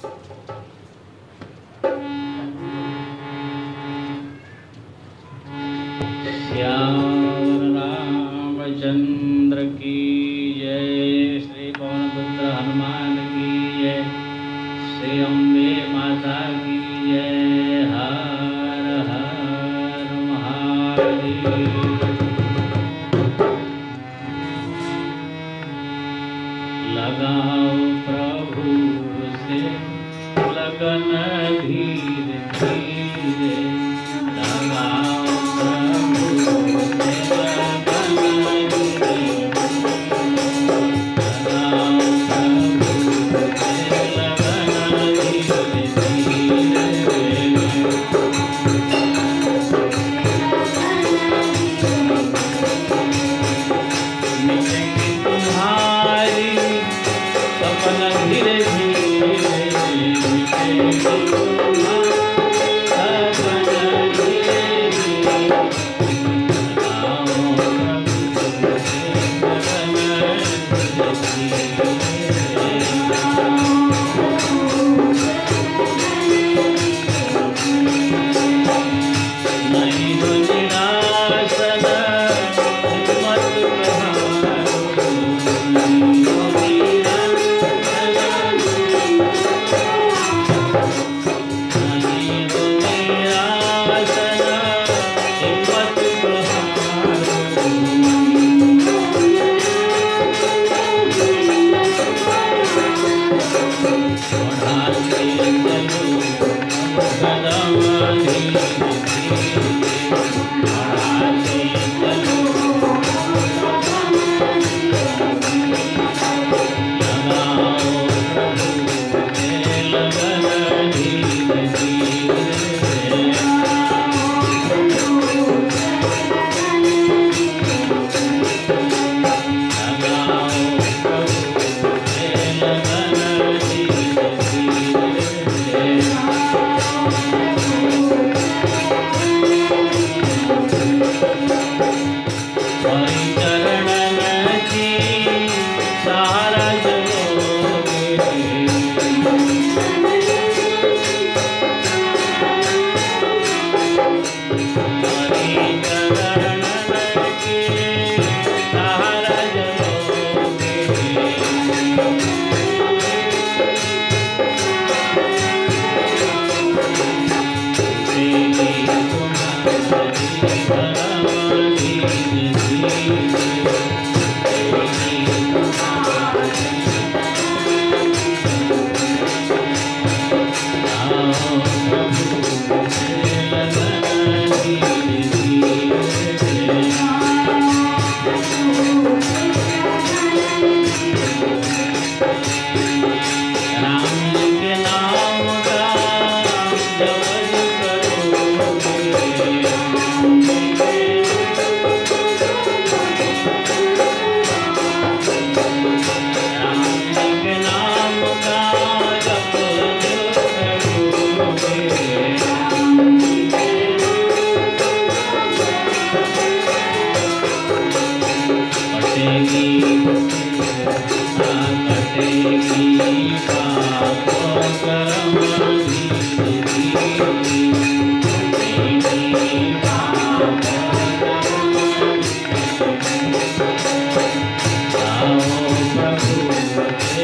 Ram Chandra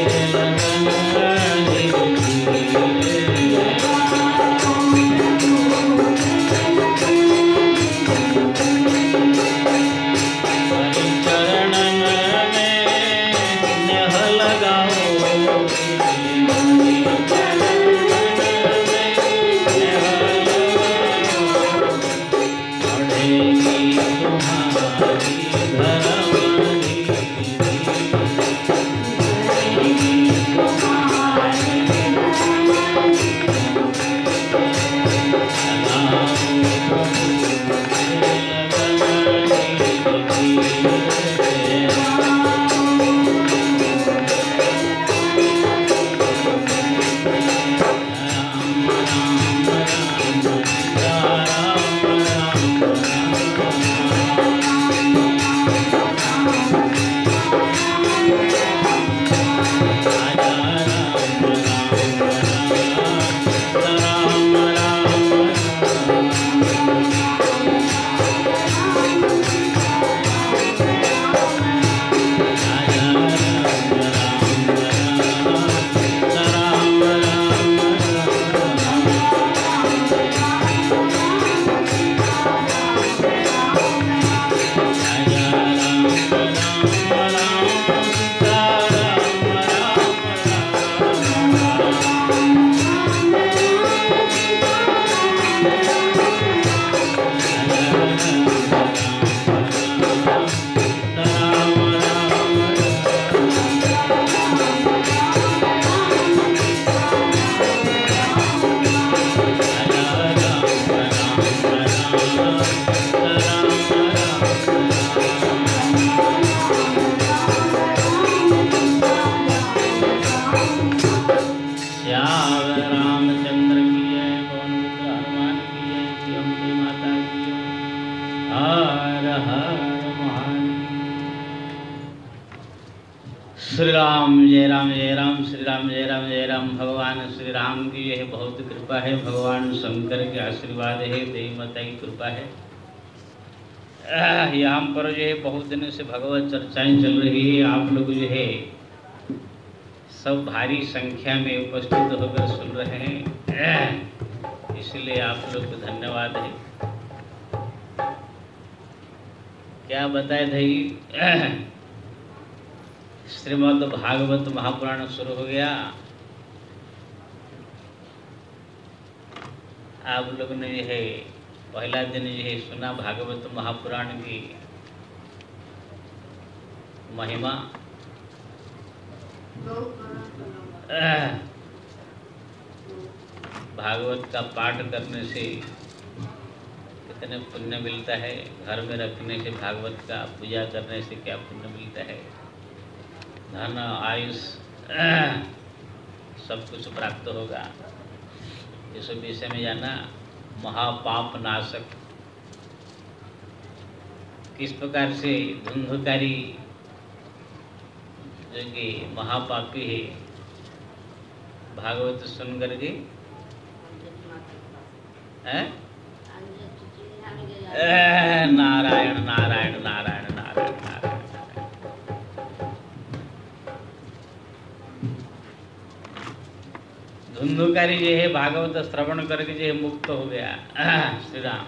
yeah. संख्या में उपस्थित होकर सुन रहे हैं। इसलिए आप लोग को धन्यवाद है। क्या बताए भाई? श्रीमद् भागवत महापुराण शुरू हो गया। आप लोग ने जो है, पहला दिन जो है सुना भागवत महापुराण की महिमा। भागवत का पाठ करने से कितने पुण्य मिलता है? घर में रखने से भागवत का पूजा करने से क्या पुण्य मिलता है? धन, आयुष, सब कुछ प्राप्त होगा। इस विषय में जाना महापाप नाशक किस प्रकार से धुंधकारी जो कि महापापी है भागवत सुन करके? नारायण नारायण नारायण नारायण नारायण। धुंधुकारी जो है भागवत श्रवण करके जो है मुक्त हो गया। श्री राम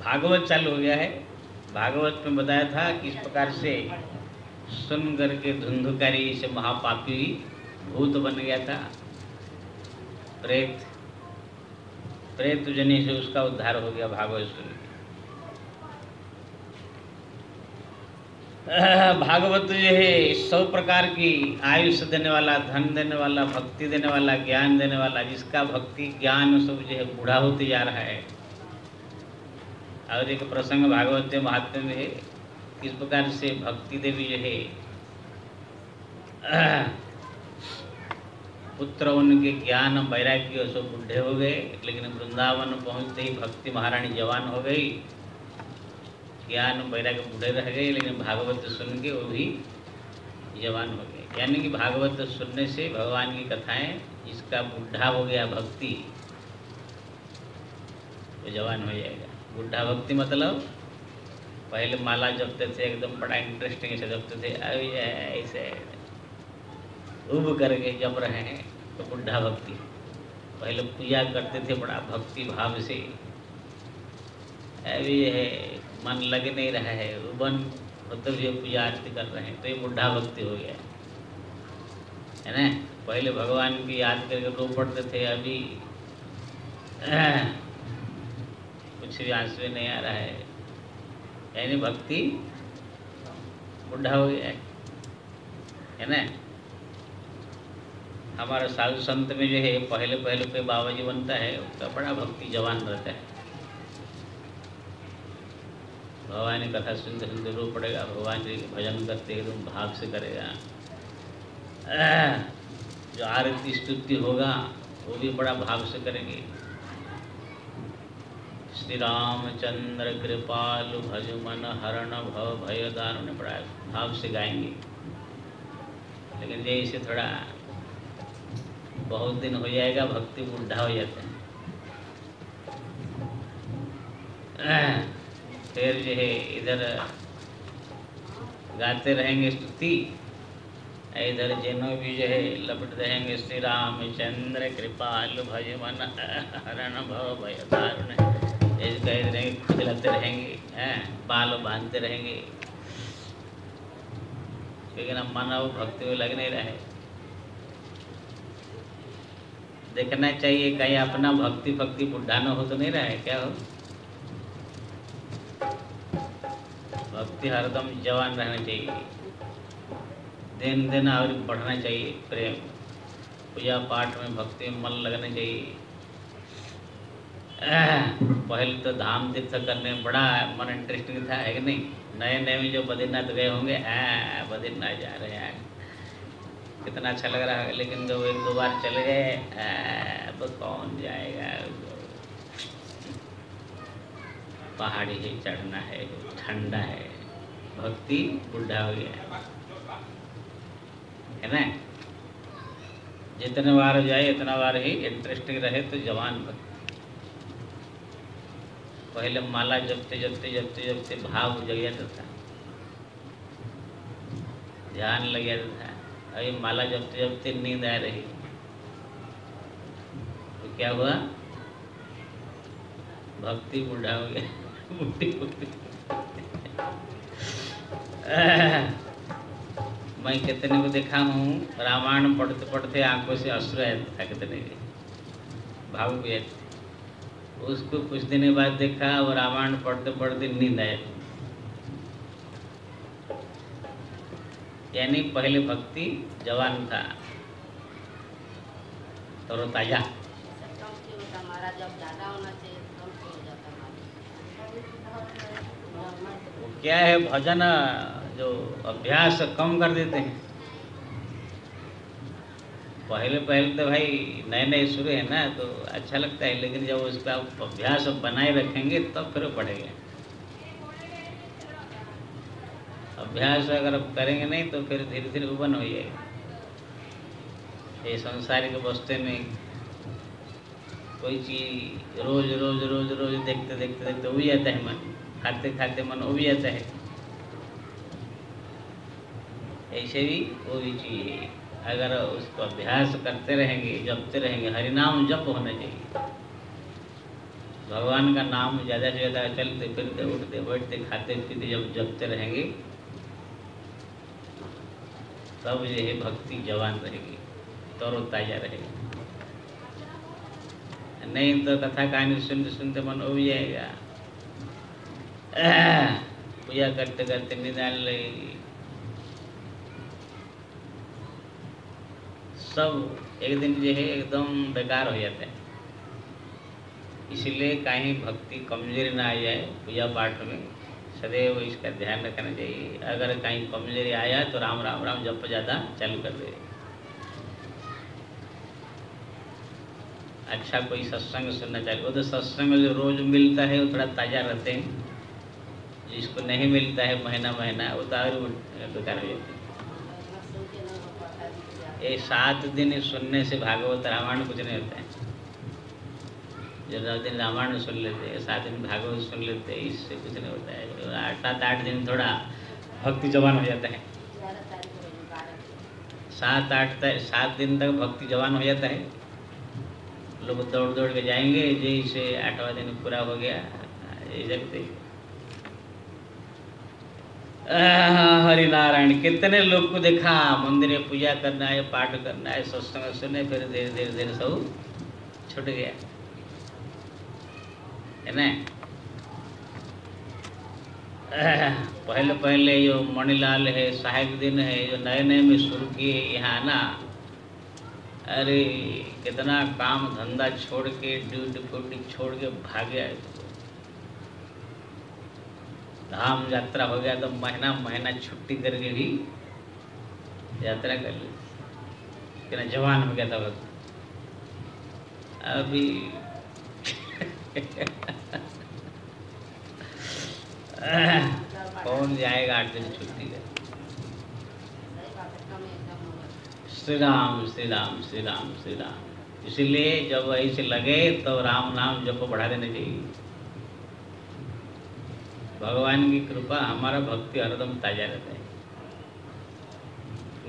भागवत चालू हो गया है। भागवत में बताया था किस प्रकार से सुन करके धुंधुकारी से महापापी भूत बन गया था। प्रेत प्रेत जनी से उसका उद्धार हो गया भागवत सुन भागवत जो है, सौ प्रकार की आयुष देने वाला, धन देने वाला, भक्ति देने वाला, ज्ञान देने वाला, जिसका भक्ति ज्ञान सब जो है बूढ़ा होते जा रहा है। और एक प्रसंग भागवत महात्म्य में है किस प्रकार से भक्ति देवी जो है, पुत्र उनके ज्ञान वैराग्य सब बूढ़े हो गए, लेकिन वृंदावन पहुँचते ही भक्ति महारानी जवान हो गई। ज्ञान वैराग्य बूढ़े रह गए, लेकिन भागवत सुन के वो भी जवान हो गए। यानी कि भागवत सुनने से भगवान की कथाएँ, जिसका बुढ़ा हो गया भक्ति, वो जवान हो जाएगा। बुढ़ा भक्ति मतलब पहले माला जपते थे, एकदम बड़ा इंटरेस्टिंग से जपते थे ये ऐसे उब करके जप रहे हैं तो बुढ़ा भक्ति। पहले पूजा करते थे बड़ा भक्ति भाव से। अभी ये है, मन लग नहीं रहा है, उबन मतलब ये पूजा आरती कर रहे हैं तो ये बुढ़ा भक्ति हो गया। है ना? पहले भगवान की याद करके रो पड़ते थे, अभी, कुछ भी आँसू नहीं आ रहा है। यानी भक्ति बुढ़ा हो गया है ना हमारा साधु संत में जो है पहले पहले पे बाबा जी बनता है उसका बड़ा भक्ति जवान रहता है भगवान की कथा सुनते सुनते रो पड़ेगा भगवान जी भजन करते एकदम भाव से करेगा जो आरती स्तुति होगा वो भी बड़ा भाव से करेंगे श्री रामचंद्र कृपालु भज मन हरण भव भय दारुण बड़ा भाव से गाएँगे। लेकिन ये इसे थोड़ा बहुत दिन हो जाएगा, भक्ति बुढ़ा हो जाते हैं। फिर जो है इधर गाते रहेंगे स्तुति। इधर जनो भी जो है लपट रहेंगे श्री रामचंद्र कृपाल भज मन हरण भव भय दारुण ऐसे रहेंगे खुजलाते रहेंगे, हैं, बाल बांधते रहेंगे। लेकिन अब मन वो भक्ति में लग नहीं रहे। देखना चाहिए, कहीं अपना भक्ति भक्ति बुढ़ा हो तो नहीं रहा क्या हो? भक्ति हरदम जवान रहना चाहिए। दिन दिन और बढ़ना चाहिए प्रेम। पूजा पाठ में भक्ति में मन लगना चाहिए। पहले तो धाम तीर्थ करने में बड़ा मन इंटरेस्टिंग था, है कि नहीं? नए नए में जो बद्रीनाथ गए होंगे बद्रीनाथ जा रहे हैं। कितना अच्छा लग रहा है, लेकिन जब एक दो बार चले गए अब कौन जाएगा? पहाड़ी ही चढ़ना है, ठंडा है, भक्ति बुढ़ा हो। गया है ना? जितने बार जाए, इतना बार ही इंटरेस्टिंग रहे तो जवान भक्ति। पहले माला जपते जपते जपते जपते भाव जग जाता था। ध्यान लग जाता था। अभी माला जपते जपते नींद आ रही। तो क्या हुआ? भक्ति बूढ़ा हो गया। बूढ़ी मैं कितने को देखा हूँ रामायण पढ़ते पढ़ते आँखों से अश्रु आया था कितने के। भावुक उसको कुछ दिन बाद देखा और रामायण पढ़ते पढ़ते नींद आया। यानी पहले भक्ति जवान था। तरो ताज़ा। क्या है भजन, जो अभ्यास कम कर देते हैं। पहले पहले तो भाई नए नए शुरू है ना तो अच्छा लगता है, लेकिन जब उसका अभ्यास बनाए रखेंगे, तब तो फिर बढ़ेगा अभ्यास अगर आप करेंगे नहीं तो फिर धीरे धीरे उबन हो जाएगा ये संसारिक वस्तु में कोई चीज़ रोज रोज रोज रोज देखते देखते देखते उब जाता है मन। खाते खाते मन उब जाता है। ऐसे भी वो भी चीज़ है। अगर उसको अभ्यास करते रहेंगे, जपते रहेंगे, हरिनाम जप होना चाहिए। भगवान का नाम ज़्यादा से ज़्यादा चलते फिरते, उठते, बैठते, खाते, पीते, जब जपते रहेंगे, तब जो है भक्ति जवान रहेगी, तरो ताज़ा रहेगी। नहीं तो कथा कहानी सुनते सुनते मन उब जाएगा। पूजा करते करते निदान लगेगी। सब एक दिन जो है एकदम बेकार हो जाते हैं। इसलिए कहीं भक्ति कमज़ोरी ना आ जाए पूजा पाठ में। सदैव इसका ध्यान रखना चाहिए। अगर कहीं कमज़ोरी आया तो राम राम राम जप ज़्यादा चालू कर दे। अच्छा कोई सत्संग सुनना चाहिए वो तो सत्संग जो रोज मिलता है वो थोड़ा ताज़ा रहते हैं। जिसको नहीं मिलता है महीना महीना, वो तो और बेकार हो जाते हैं। ये सात दिन सुनने से भागवत रामायण कुछ नहीं होता है। जो दिन रामायण सुन लेते हैं, सात दिन भागवत सुन लेते हैं, इससे कुछ नहीं होता है। आठ सात आठ दिन थोड़ा भक्ति जवान हो जाता है। सात आठ तक, सात दिन तक भक्ति जवान हो जाता है। लोग दौड़ दौड़ के जाएँगे, जैसे आठवां दिन पूरा हो गया ये जगते हरि नारायण कितने लोग को देखा? मंदिर में पूजा करना है, पाठ करना है, सत्संग सुने, फिर धीरे धीरे धीरे सब छूट गया। है ना? पहले पहले जो मणिलाल है साहेब दिन है जो नए नए में शुरू किए यहाँ ना। अरे, कितना काम धंधा छोड़ के ड्यूटी फ्यूटी छोड़ के भाग गया धाम यात्रा हो गया तो महीना महीना छुट्टी करके भी यात्रा कर ली। कितना जवान हो गया था वक्त अभी कौन जाएगा आठ दिन छुट्टी का? श्री राम श्री राम श्री राम श्री राम इसीलिए जब ऐसे लगे तो राम नाम जब बढ़ा देना चाहिए। भगवान की कृपा हमारा भक्ति हरदम ताज़ा रहता है।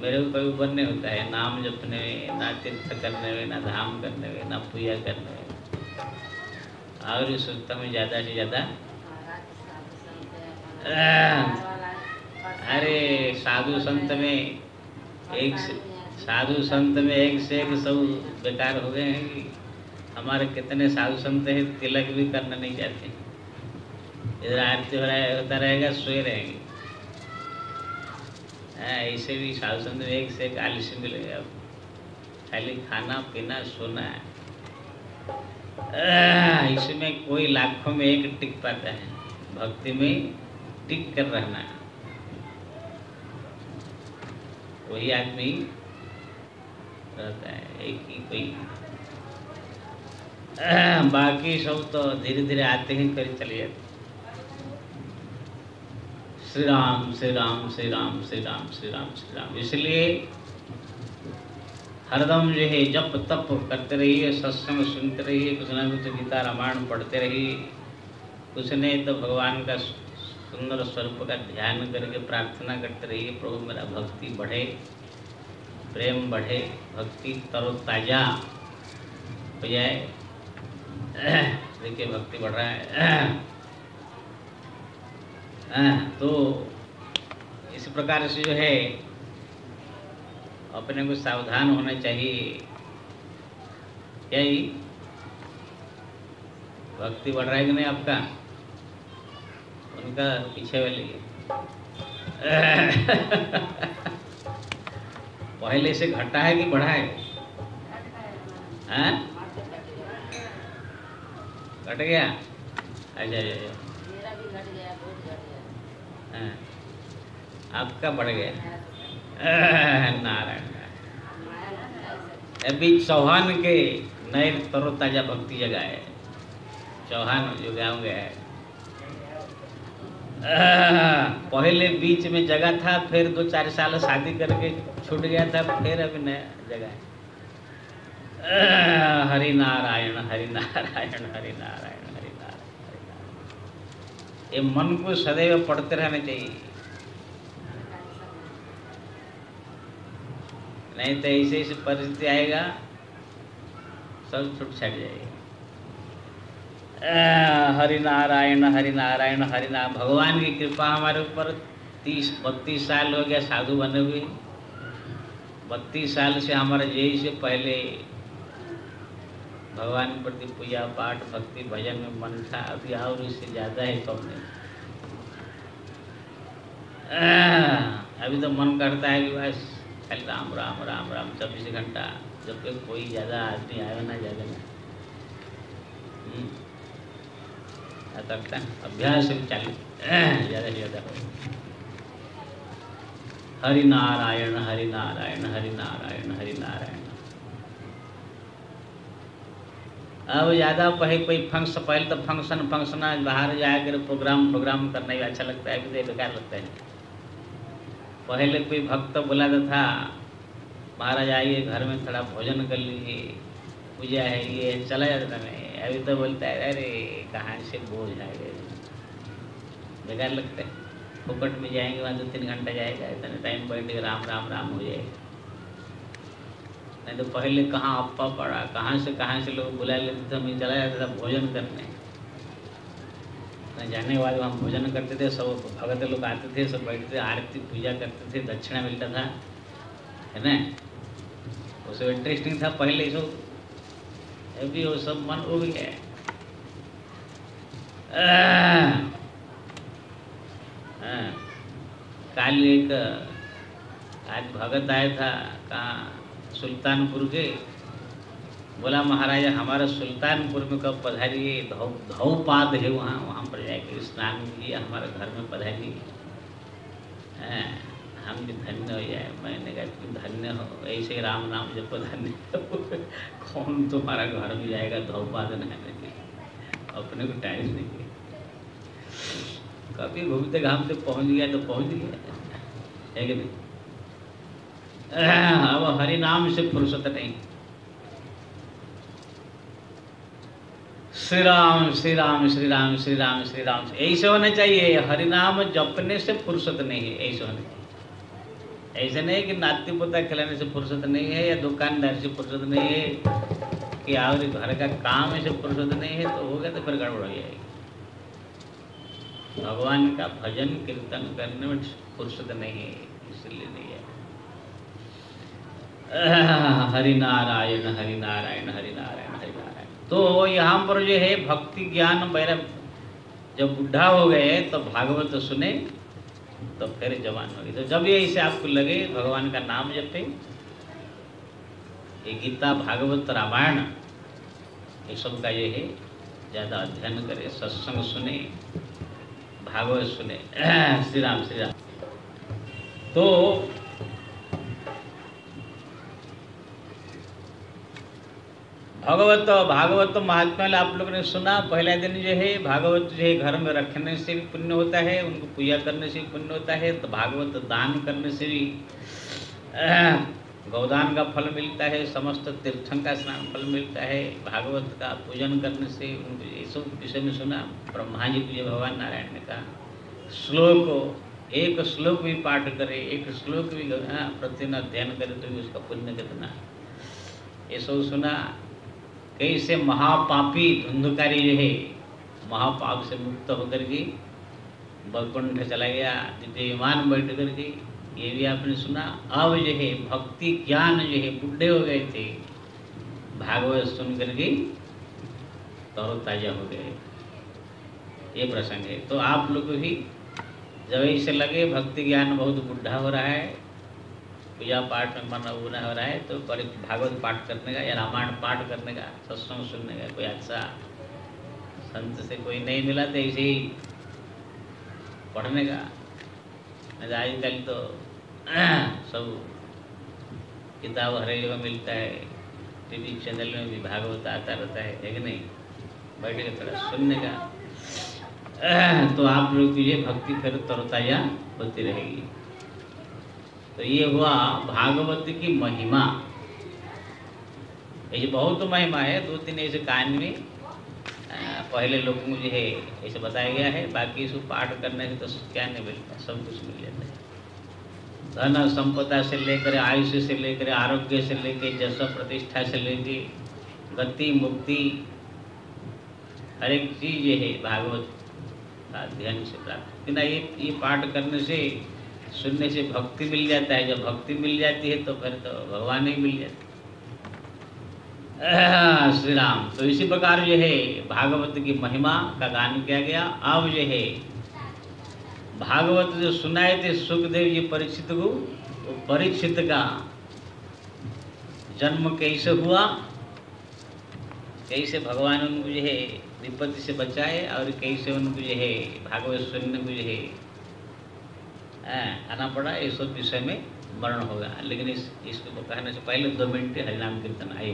मेरे को कभी ऊपर नहीं होता है नाम जपने में ना तीर्थ करने में ना धाम करने में ना पूजा करने में और इस हूँ ज़्यादा से ज़्यादा अरे, साधु संत में एक साधु संत में एक से एक सब बेकार हो गए हैं कि हमारे कितने साधु संत हैं, तिलक भी करना नहीं चाहते इधर आरती हो रहा है होता रहेगा, सोए रहेंगे। ऐसे भी साधु संत एक से एक आलसी मिलेगा। खाली खाना, पीना, सोना है। इसमें कोई लाखों में एक टिक पाता है। भक्ति में टिक कर रहना वही आदमी रहता है, एक ही कोई। बाकी सब तो धीरे धीरे आते ही कर चले जाते श्री राम श्री राम श्री राम श्री राम श्री राम श्री राम इसलिए हरदम जो है जप, तप करते रहिए, सत्संग सुनते रहिए, कुछ ना कुछ गीता रामायण पढ़ते रहिए। कुछ नहीं तो भगवान का सुंदर स्वरूप का ध्यान करके प्रार्थना करते रहिए, प्रभु मेरा भक्ति बढ़े, प्रेम बढ़े, भक्ति तरोताजा हो जाए। देखिए, भक्ति बढ़ रहा है। तो इस प्रकार से जो है, अपने को सावधान होना चाहिए। क्या भक्ति बढ़ रहा है कि नहीं आपका? उनका पीछे वाली पहले से घटा है कि बढ़ा है? घट गया? अच्छा अच्छा हाँ। आपका बढ़ गया नारायण। अभी चौहान के नए तरोताजा भक्ति जगह है। चौहान जो गाँव गया है पहले बीच में जगह था, फिर दो चार साल शादी करके छूट गया था, फिर अभी नया जगह है। हरि नारायण हरि नारायण हरि नारायण ये मन को सदैव पढ़ते रहना चाहिए। नहीं तो ऐसे ऐसे परिस्थिति आएगा, सब छूट छट जाएगा। हरि नारायण हरि नारायण हरि नारायण भगवान की कृपा हमारे ऊपर तीस, बत्तीस साल हो गया साधु बने हुए। बत्तीस साल से हमारा जय से पहले भगवान के प्रति पूजा, पाठ, भक्ति, भजन में मन था अभी और इससे ज़्यादा है कम नहीं। अभी तो मन करता है कि बस खाली राम राम राम राम, चौबीस घंटा, जब तक कोई ज़्यादा आदमी आए ना ज़्यादा ना। क्या करता है, अभ्यास भी चालू ज़्यादा से ज़्यादा हो। हरि नारायण हरि नारायण हरि नारायण हरि नारायण अब ज़्यादा पहले कोई फ़ंक्शन पहले तो फ़ंक्शन फ़ंक्शन बाहर जाकर प्रोग्राम प्रोग्राम करना ही अच्छा लगता है कि बेकार लगता है? पहले कोई भक्त बुलाता था, महाराज आइए, घर में थोड़ा भोजन कर लीजिए, पूजा है ये, चला जाता नहीं अभी तो बोलता है, अरे, कहाँ से बोझ आएगा बेकार लगता है। फुकट में जाएँगे, वहाँ दो तीन घंटा जाएगा, इतने टाइम बैठेगा राम राम राम हो जाएगा। नहीं तो पहले कहाँ अप्पा पड़ा, कहाँ से कहाँ से लोग बुला लेते थे मैं चला जाता था भोजन करने। जाने के बाद वहाँ भोजन करते थे, सब भगत लोग आते थे, सब बैठते थे, आरती, पूजा करते थे, दक्षिणा मिलता था, है ना? वो सब इंटरेस्टिंग था पहले सब अभी वो सब मन उग गया। हाँ कल एक आज भगत आया था, कहाँ सुल्तानपुर के बोला, महाराजा, हमारा सुल्तानपुर में कब पधारिए धौ, धौपाद है वहाँ। वहाँ पर जाकर स्नान किया, हमारे घर में पधारिए हम भी धन्य हो जाए। मैंने कहा, तुम धन्य हो। ऐसे राम नाम जब धन्य कौन तुम्हारा घर में जाएगा धौपाद नहाने के अपने को टाइम नहीं है। कभी घूमते घामते पहुँच गया तो पहुँच गया। है कि नहीं? अब हरि नाम से फुर्सत नहीं। श्री राम श्री राम श्री राम श्री राम श्री राम ऐसे होना चाहिए, हरि नाम जपने से फुर्सत नहीं है, ऐसे होना चाहिए। ऐसे नहीं कि नाती पोता खिलाने से फुर्सत नहीं है, या दुकानदार से फुर्सत नहीं है, कि और घर का काम से फुर्सत नहीं है तो हो गया तो फिर गड़बड़ हो जाएगी। भगवान का भजन, कीर्तन करने में फुर्सत नहीं है, इसलिए नहीं। है हरि नारायण हरि नारायण हरि नारायण हरि नारायण तो यहाँ पर जो है भक्ति ज्ञान मेरा जब बुढ़ा हो गए तो भागवत सुने तो फिर जवान होगी तो जब ये इसे आपको लगे, भगवान का नाम जपे, ये गीता, भागवत, रामायण, ये सब का ये है, ज़्यादा अध्ययन करे, सत्संग सुने, भागवत सुने। श्री राम श्री राम तो भगवत भागवत महात्मा आप लोगों ने सुना। पहला दिन जो है भागवत जो है घर में रखने से भी पुण्य होता है उनको पूजा करने से भी पुण्य होता है तो भागवत दान करने से भी गौदान का फल मिलता है समस्त तीर्थन का स्नान फल मिलता है भागवत का पूजन करने से उनको ये सब विषय में सुना। ब्रह्मा जी पूजे भगवान नारायण ने कहा श्लोक एक श्लोक भी पाठ करे एक श्लोक भी हाँ, प्रतिदिन अध्ययन करे तो भी उसका पुण्य कितना। ये सब सुना कैसे महापापी धुंधकारी जो है महापाप से मुक्त होकर के वैकुंठ चला गया द्वितीय विमान बैठ करके ये भी आपने सुना, अब जो है भक्ति ज्ञान जो है बुढ़े हो गए थे, भागवत सुन करके तरो ताज़ा हो गए। ये प्रसंग है। तो आप लोग भी जब ऐसे लगे, भक्ति ज्ञान बहुत बुढ़ा हो रहा है पूजा पाठ में मन उना हो रहा है तो भागवत पाठ करने का या रामायण पाठ करने का, सत्संग सुनने का कोई अच्छा संत से कोई नहीं मिला तो ऐसे ही पढ़ने का। तो आजकल तो सब किताब हर जगह मिलता है, टीवी चैनल में भी भागवत आता रहता है है कि नहीं? बैठ के थोड़ा सुनने का। तो आप लोग की ये भक्ति फिर तरोताजा होती रहेगी। तो ये हुआ भागवत की महिमा। ये बहुत महिमा है, दो तीन ऐसे कहानी में पहले लोगों जो है, ऐसे बताया गया है, बाकी इसको पाठ करने से तो क्या नहीं मिलता सब कुछ मिल जाता है। धन संपदा से लेकर आयुष्य से लेकर आरोग्य से लेकर जस प्रतिष्ठा से लेकर गति, मुक्ति, हर एक चीज़ है भागवत का अध्ययन से प्राप्त। ये ये पाठ करने से सुनने से भक्ति मिल जाता है। जब भक्ति मिल जाती है तो फिर तो भगवान ही मिल जाते श्री राम तो इसी प्रकार जो है, भागवत की महिमा का गान किया गया। अब जो है, भागवत जो सुनाए थे सुखदेव जी परीक्षित को तो परीक्षित का जन्म कैसे हुआ? कैसे भगवान उनको जो है, विपत्ति से बचाए और कैसे उनको जो है, भागवत सुनने को जो है आना पड़ा, ये सब विषय में मरण होगा लेकिन इस, इसको कहने से पहले दो मिनट हरिनाम कीर्तन आए।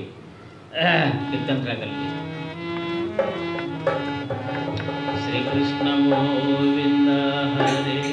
कीर्तन करा कर लिया? श्री कृष्ण गोविंद हरे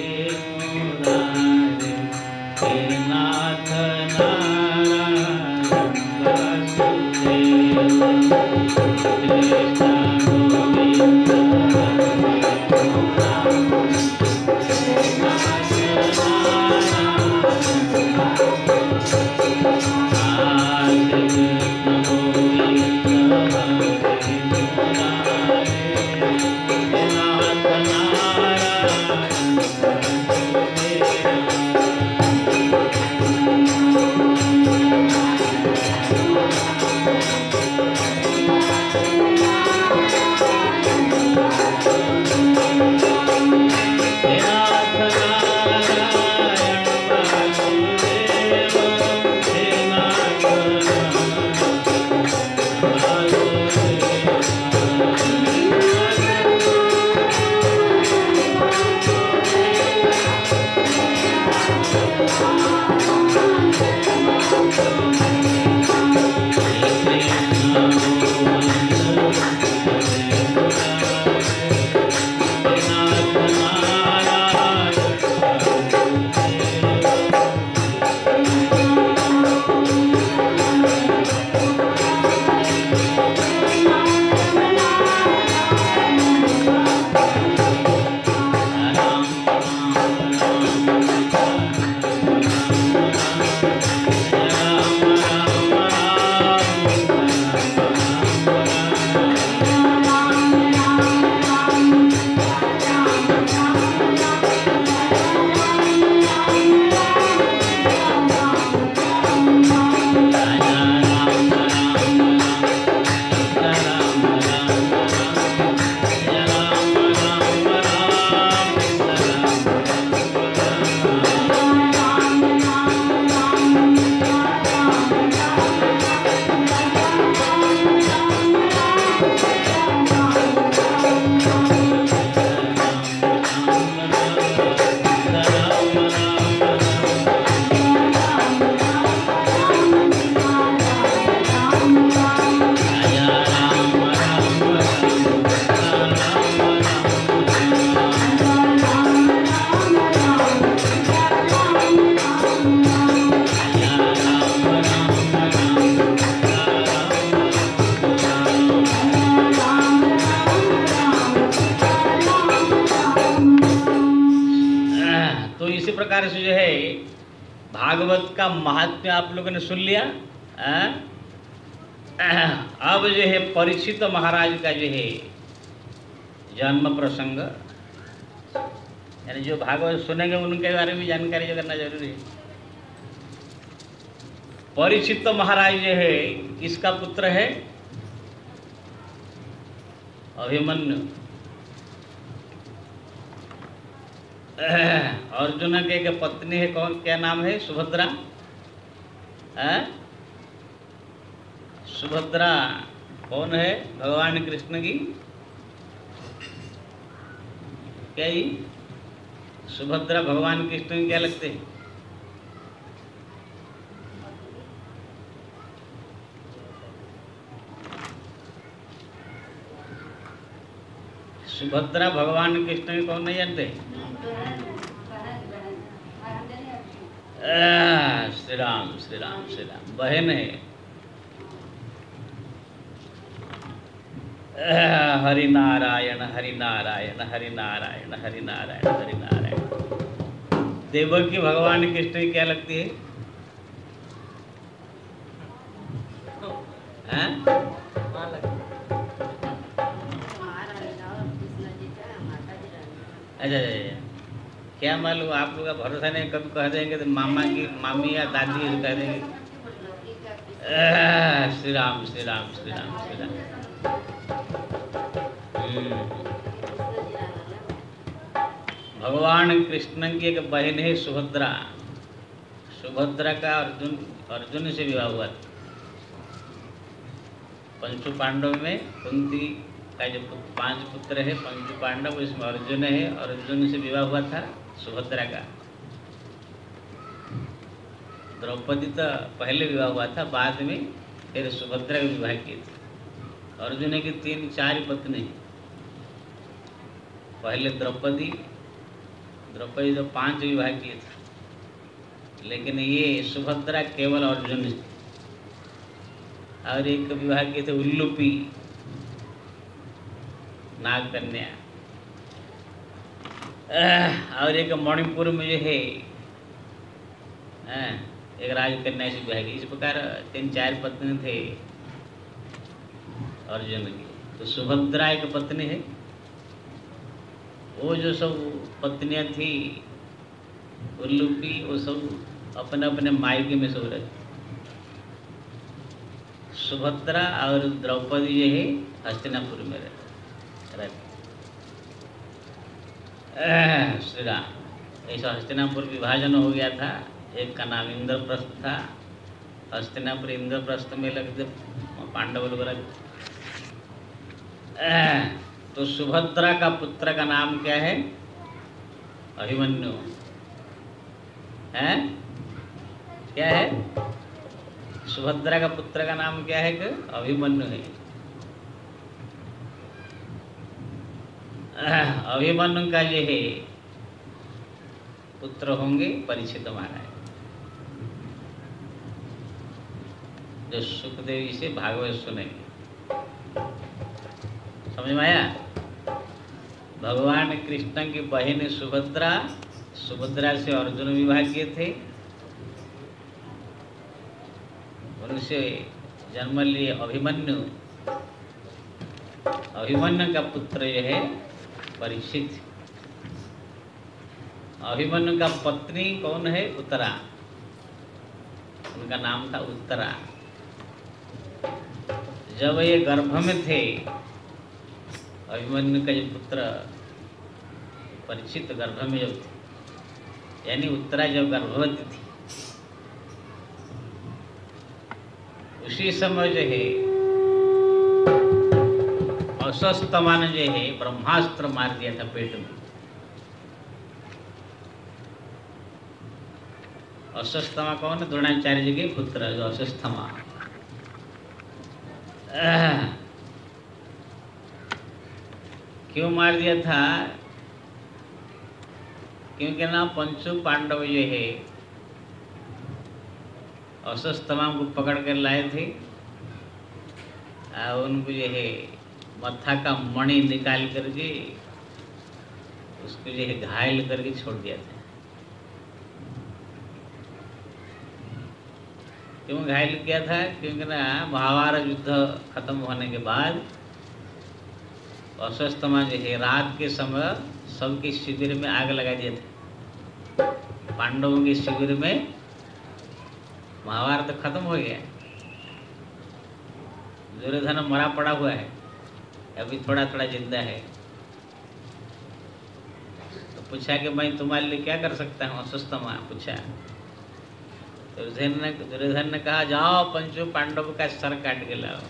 भागवत का महात्म्य आप लोगों ने सुन लिया आ? अब जो है, परिचित महाराज का जो है, जन्म प्रसंग। यानी जो भागवत सुनेंगे, उनके बारे में जानकारी जो करना ज़रूरी है। परीक्षित महाराज जो है, किसका पुत्र है? अभिमन्यु। अर्जुन के एक पत्नी है, कौन, क्या नाम है? सुभद्रा? है सुभद्रा, कौन है? भगवान कृष्ण की? क्या ही सुभद्रा भगवान कृष्ण क्या लगते हैं? सुभद्रा भगवान कृष्ण कौन नहीं जानते श्री राम श्री राम श्री राम बहन है हरि नारायण हरि नारायण हरि नारायण हरि नारायण हरि नारायण देवकी भगवान कृष्ण क्या लगती है? हैं? अच्छा अच्छा अच्छा। क्या मालूम, आप लोग का भरोसा नहीं कभी कह देंगे तो मामा की, मामी या दादी कह देंगे श्री राम श्री राम श्री राम श्री राम हम्म। भगवान कृष्ण की एक बहन है सुभद्रा सुभद्रा का अर्जुन अर्जुन से विवाह हुआ था पंचु पांडव में कुंती का जो पाँच पुत्र है पंचु पांडव इसमें अर्जुन है और अर्जुन से विवाह हुआ था सुभद्रा का। द्रौपदी तो पहले विवाह हुआ था, बाद में फिर सुभद्रा का विवाह किए थे। अर्जुन की तीन, चार पत्नी पहले द्रौपदी द्रौपदी तो पाँच विवाह किए थे। लेकिन ये सुभद्रा केवल अर्जुन और एक विवाह किए थे उल्लूपी नाग कन्या और एक मणिपुर में जो है एक राजकन्या से इस प्रकार तीन चार पत्नी थे अर्जुन की। तो सुभद्रा एक पत्नी है। वो जो सब पत्नियाँ थी उल्लूपी वो सब अपने अपने मायके में सब रहती सुभद्रा और द्रौपदी जो है हस्तिनापुर में रहते रहते आह, श्री राम ऐसा हस्तिनापुर विभाजन हो गया था। एक का नाम इंद्रप्रस्थ था। हस्तिनापुर इंद्रप्रस्थ में लगते पांडव लोग रहते तो सुभद्रा का पुत्र का नाम क्या है? अभिमन्यु। है? क्या है? सुभद्रा का पुत्र का नाम क्या है? कि अभिमन्यु है। अभिमन्यु का ये है, पुत्र होंगे परिचित महाराज। जो सुखदेव जी से भागवत सुनेंगे समझ में आया? भगवान कृष्ण की बहन सुभद्रा सुभद्रा से अर्जुन किए थे। उनसे जन्म लिए अभिमन्यु। अभिमन्यु का पुत्र जो है परीक्षित अभिमन्यु का पत्नी कौन है? उत्तरा। उनका नाम था उत्तरा। जब ये गर्भ में थे, अभिमन्यु का जो पुत्र परीक्षित गर्भ में जब थे, यानी उत्तरा जब गर्भवती थी, उसी समय जो है अस्वस्थमा ने जो है ब्रह्मास्त्र मार दिया था पेट में अस्वस्थमा कौन? है द्रोणाचार्य जी के पुत्र, जो अस्वस्थमा क्यों मार दिया था? क्योंकि ना पंचु पांडव जो है अस्वस्थमा को पकड़ कर लाए थे और उनको जो है मत्था का मणि निकाल करके उसको जो है घायल करके छोड़ दिया था। क्यों घायल किया था? क्योंकि ना महाभारत युद्ध खत्म होने के बाद अस्वस्थमा जो है, रात के समय सबके शिविर में आग लगा दिए थे। पांडवों के शिविर में महाभारत खत्म हो गया। दुर्योधन मरा पड़ा हुआ है। अभी थोड़ा थोड़ा ज़िंदा है। तो पूछा कि मैं तुम्हारे लिए क्या कर सकता हूँ? अस्वस्थ माँ, पूछा। दुर्योधन ने दुर्योधन ने कहा, जाओ पंचो पांडव का सर काट के लाओ।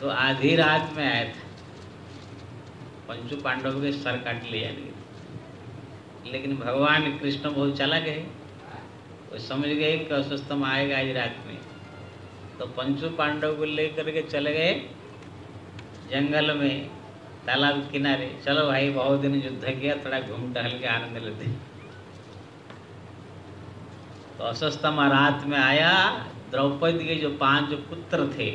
तो आधी रात में आया था। पंचु पांडव के सर काट लिया लेकिन भगवान कृष्ण बहुत चला गए वो समझ गए कि अस्वस्थ आएगा आज रात में। तो पंचु पांडव को लेकर के चले गए। जंगल में तालाब किनारे, चलो भाई, बहुत दिन युद्ध किया, थोड़ा घूम टहल के आनंद लेते तो अस्वस्थमा रात में आया, द्रौपदी के जो पाँच पुत्र थे,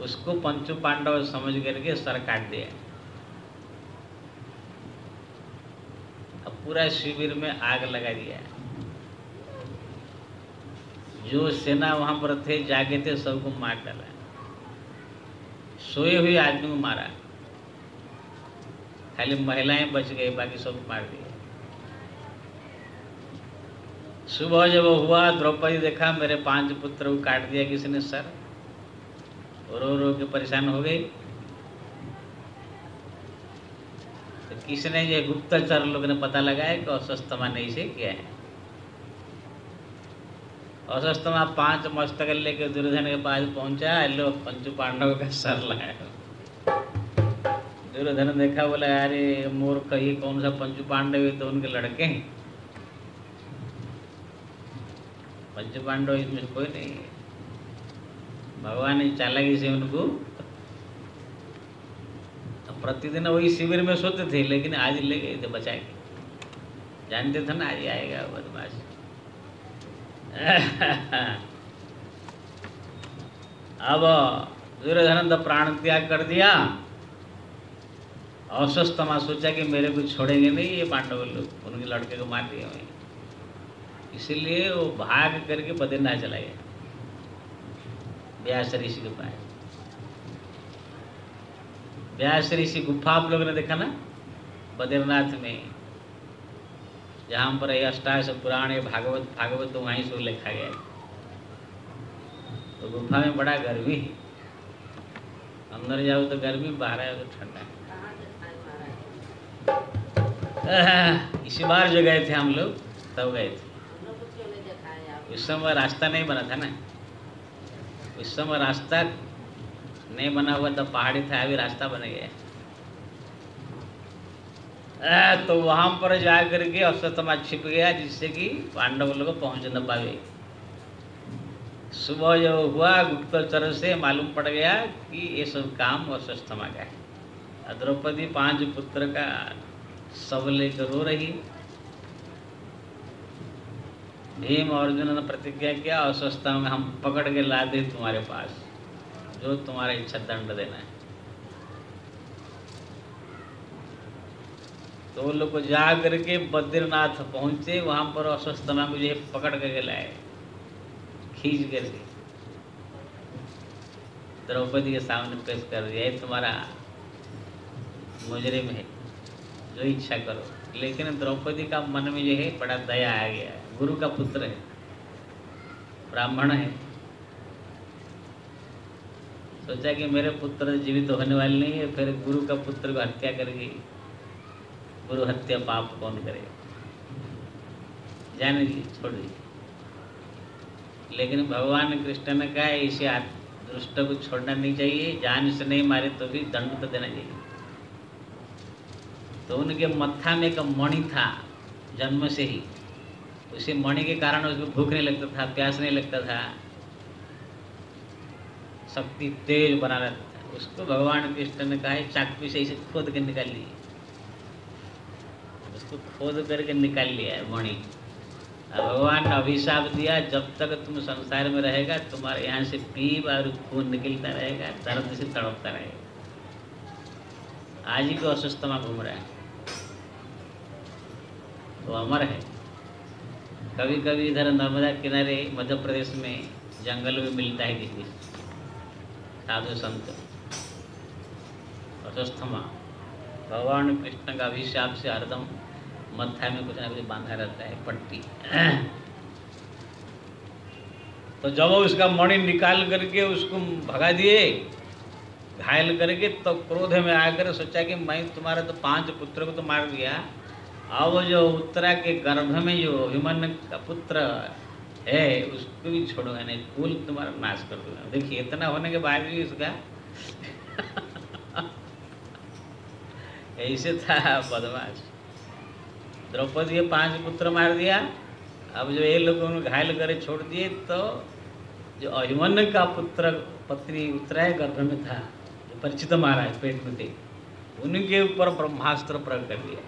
उसको पंचु पांडव समझ करके सर काट दिया। अब पूरा शिविर में आग लगा दिया। जो सेना वहाँ पर थे, जागे थे, सबको मार डाला। सोए हुए आदमी को मारा। खाली महिलाएँ बच गई, बाकी सब मार दिए। सुबह जब हुआ, द्रौपदी देखा, मेरे पाँच पुत्र को काट दिया किसी ने सर। रो रो के परेशान हो गई। तो किसने ये गुप्तचर लोग ने पता लगाया कि अस्वस्थमा ने इसे किया है। अस्वस्थमा पाँच मस्तक लेके दुर्योधन के पास पहुँचा, लो, पंचु पांडव का सर लगाया दुर्योधन देखा, बोला, अरे मोर कही कौन सा पंचु पांडव तो उनके लड़के हैं। पंचु पांडव इसमें कोई नहीं भगवान ने चालाकी से उनको प्रतिदिन वही शिविर में सोते थे, लेकिन आज ले गए थे बचा के जानते थे ना, आज आएगा बदमाश। अब दुर्योधन तो प्राण त्याग कर दिया। अस्वस्थमा सोचा कि मेरे को छोड़ेंगे नहीं ये पांडव लोग। उनके लड़के को मार दिया इसीलिए वो भाग करके बद्रीनाथ चला गया। व्यास ऋषि के पास। व्यास ऋषि गुफा आप लोगों ने देखा ना? बद्रीनाथ में। जहाँ पर अष्टाश पुराण भागवत भागवत तो वहीं से लिखा गया तो गुफा में बड़ा गर्मी है। अंदर जाओ तो गर्मी, बाहर आओ तो ठंडा इसी बार जो गए थे हम लोग, तब गए थे। उस समय रास्ता नहीं बना था ना। उस समय रास्ता नहीं बना हुआ था, पहाड़ी था, अभी रास्ता बन गया तो वहाँ पर जा करके अश्वत्थमा छिप गया, जिससे कि पांडव लोग पहुँच न पावे सुबह जब हुआ, गुप्तचर से मालूम पड़ गया कि ये सब काम अश्वत्थमा का है। द्रौपदी पाँच पुत्र का सब लेकर रो रही। भीम अर्जुन ने प्रतिज्ञा किया अस्वस्थता में हम पकड़ के ला दे तुम्हारे पास, जो तुम्हारा इच्छा दंड देना है। तो वो लोग को जा करके बद्रीनाथ पहुँचे, वहाँ पर अस्वस्थमा मुझे पकड़ करके लाए, खींच करके द्रौपदी के सामने पेश कर दिया तुम्हारा मुजरिम है, जो इच्छा करो। लेकिन द्रौपदी का मन में जो है, बड़ा दया आ गया। है गुरु का पुत्र है, ब्राह्मण है। सोचा कि मेरे पुत्र जीवित तो होने वाले नहीं है, फिर गुरु का पुत्र को हत्या करेगी गुरु हत्या पाप कौन करे जाने दी छोड़ दी लेकिन भगवान कृष्ण ने कहा इसे दुष्ट को छोड़ना नहीं चाहिए, जान से नहीं मारे तो भी दंड तो देना चाहिए। तो उनके मत्था में एक मणि था, जन्म से ही। उसी मणि के कारण उसको भूख नहीं लगता था, प्यास नहीं लगता था। शक्ति तेज बना रहता था। उसको भगवान कृष्ण ने कहा चाकू से इसे खोद के निकाल लिए उसको खोद करके निकाल लिया है, मणि। भगवान ने अभिशाप दिया, जब तक तुम संसार में रहेगा, तुम्हारे यहाँ से पीप और खून निकलता रहेगा, दर्द से तड़पता रहेगा। आज ही को अस्वस्थमा घूम रहा है? तो अमर है। कभी कभी इधर नर्मदा किनारे मध्य प्रदेश में जंगल में मिलता है किसी साधु संत। अस्थमा भगवान कृष्ण का अभिशाप से हरदम मत्था में कुछ ना कुछ बांधा रहता है, पट्टी। तो जब उसका मणि निकाल करके उसको भगा दिए, घायल करके तो क्रोध में आकर सोचा कि मैं तुम्हारे तो पाँच पुत्र को तो मार दिया। अब जो उत्तरा के गर्भ में जो अभिमन्यु का पुत्र है, उसको भी छोड़ूँगा नहीं कुल तुम्हारा नाश कर दूँगा देखिए, इतना होने के बाद भी उसका ऐसे था बदमाश। द्रौपदी ये पाँच पुत्र मार दिया। अब जो ये लोगों ने घायल करे छोड़ दिए तो जो अभिमन्यु का पुत्र, पत्नी उत्तराय गर्भ में था, जो परिचित महाराज पेट में थे उनके ऊपर ब्रह्मास्त्र प्रयोग कर दिया।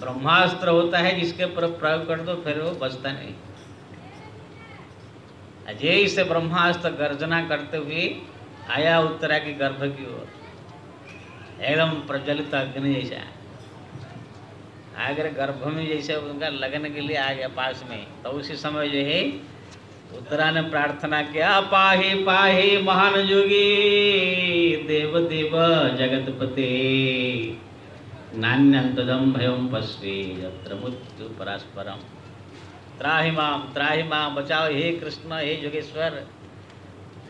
ब्रह्मास्त्र होता है जिसके ऊपर प्रयोग कर दो, फिर वो बचता नहीं। अजय से ब्रह्मास्त्र गर्जना करते हुए आया उत्तरा के गर्भ की ओर। एकदम प्रज्वलित अग्नि जैसा। आकर गर्भ में जैसे उनका लगन के लिए आ गया पास में। तो उसी समय जो है, उत्तरा ने प्रार्थना किया, पाही पाही, महान जोगी देव देव जगतपते। नान्यंतदम भयम पश्वे यत्र मृत्यु परस्परम त्राहि माम त्राहि माम बचाओ हे कृष्ण, हे योगेश्वर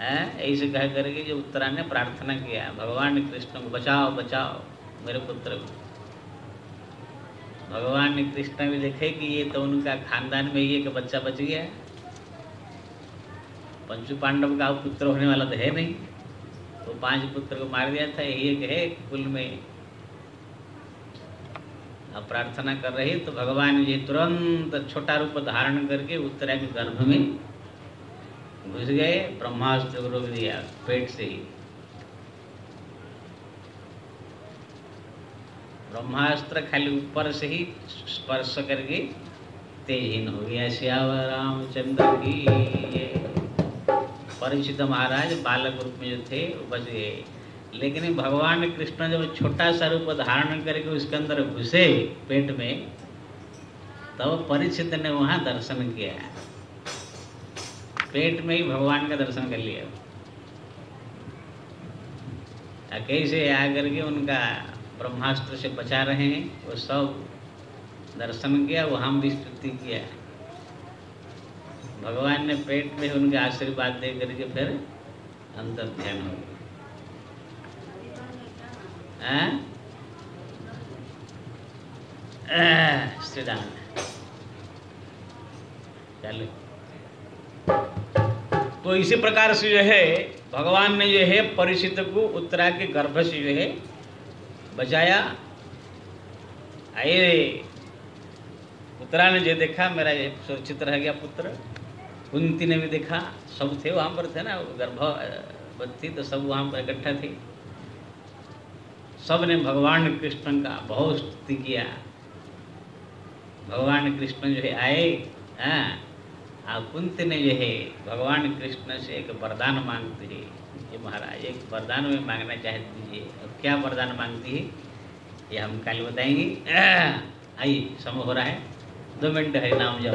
हैं? ऐसे कह करके जो उत्तरा ने प्रार्थना किया, भगवान कृष्ण को बचाओ बचाओ, मेरे पुत्र को। भगवान ने कृष्ण भी देखे कि ये तो उनका खानदान में ही एक बच्चा बच गया पंचु पांडव का पुत्र होने वाला तो है नहीं। वो पाँच पुत्र को मार दिया था यही एक है कुल में। अब प्रार्थना कर रही तो भगवान जी तुरंत छोटा रूप धारण करके उत्तरा के गर्भ में घुस गए, ब्रह्मास्त्र को रोक दिया, पेट से ही। ब्रह्मास्त्र खाली ऊपर से ही स्पर्श करके तेजहीन हो गया, श्याम रामचंद्र की परिचित महाराज बालक रूप में जो थे, वो बच गए। लेकिन भगवान कृष्ण जब छोटा सा रूप धारण करके उसके अंदर घुसे पेट में, तब तो परिचित ने वहाँ दर्शन किया। पेट में ही भगवान का दर्शन कर लिया। कैसे आकर के उनका ब्रह्मास्त्र से बचा रहे हैं, वो सब दर्शन किया, वो हम भी स्तुति किया। भगवान ने पेट में उनके आशीर्वाद दे करके फिर अंतर ध्यान हो गया। श्री राम चलो। तो इसी प्रकार से जो है, भगवान ने जो है परिचित को उत्तरा के गर्भ से जो है बचाया। आए उत्तरा ने जो देखा, मेरा ये सुरक्षित रह गया पुत्र। कुंती ने भी देखा, सब थे वहाँ पर, थे ना गर्भवती तो सब वहाँ पर इकट्ठा थे। सबने भगवान कृष्ण का बहुत स्तुति किया। भगवान कृष्ण जो है आए हाँ और कुंती ने जो है भगवान कृष्ण से एक वरदान मांगती है। ये महाराज, एक वरदान में मांगना चाहती है। और क्या वरदान मांगती है? ये हम कल बताएँगे। आइए, समय हो रहा है। दो मिनट, हरे नाम जब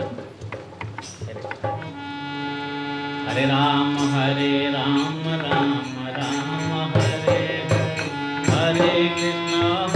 हरे राम हरे राम राम राम, हरे हरे कृष्ण